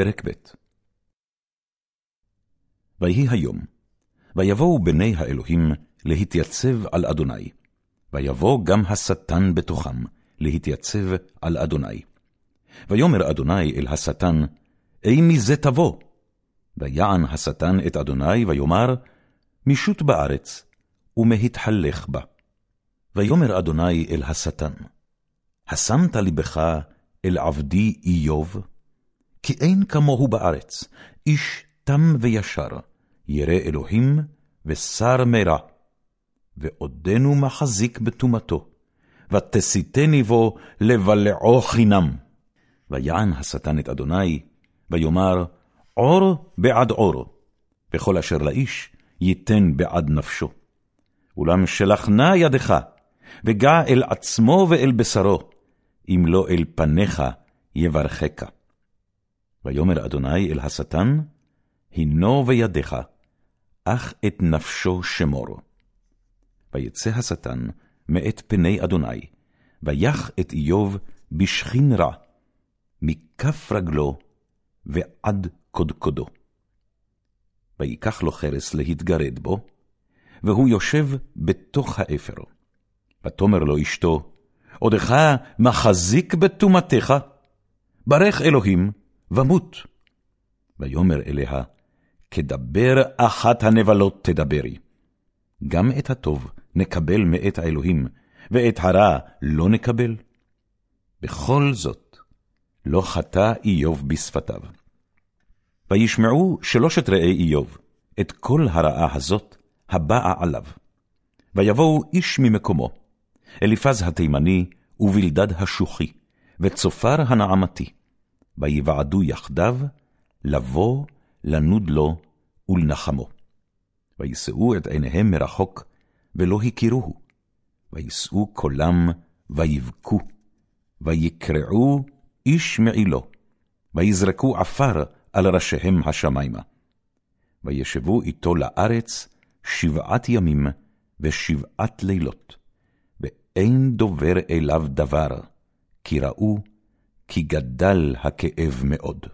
פרק ב' ויהי היום, ויבואו בני האלוהים להתייצב על אדוני, ויבוא גם השטן בתוכם להתייצב על אדוני. ויאמר אדוני אל השטן, אי מזה תבוא? ויען השטן את אדוני, ויאמר, משוט בארץ, ומהתהלך בה. ויאמר אדוני אל השטן, השמת לבך אל עבדי איוב? כי אין כמוהו בארץ, איש תם וישר, ירא אלוהים ושר מרע. ועודנו מחזיק בטומאתו, ותסיתני בו לבלעו חינם. ויען השטן את אדוני, ויאמר, עור בעד עור, וכל אשר לאיש ייתן בעד נפשו. אולם שלחנה ידך, וגע אל עצמו ואל בשרו, אם לא אל פניך יברכך. ויאמר אדוני אל השטן, הנו בידיך, אך את נפשו שמור. ויצא השטן מאת פני אדוני, ויח את איוב בשכין רע, מכף רגלו ועד קודקודו. ויקח לו חרס להתגרד בו, והוא יושב בתוך האפר. ותאמר לו אשתו, עודך מחזיק בטומאתך, ברך אלוהים, ומות. ויאמר אליה, כדבר אחת הנבלות תדברי. גם את הטוב נקבל מאת האלוהים, ואת הרע לא נקבל? בכל זאת, לא חטא איוב בשפתיו. וישמעו שלושת רעי איוב את כל הרעה הזאת הבאה עליו. ויבואו איש ממקומו, אליפז התימני ובלדד השוחי, וצופר הנעמתי, ויוועדו יחדיו לבוא, לנוד לו ולנחמו. וישאו את עיניהם מרחוק, ולא הכירוהו. וישאו קולם, ויבכו, ויקרעו איש מעילו, ויזרקו עפר על ראשיהם השמימה. וישבו איתו לארץ שבעת ימים ושבעת לילות, ואין דובר אליו דבר, כי ראו כי גדל הכאב מאוד.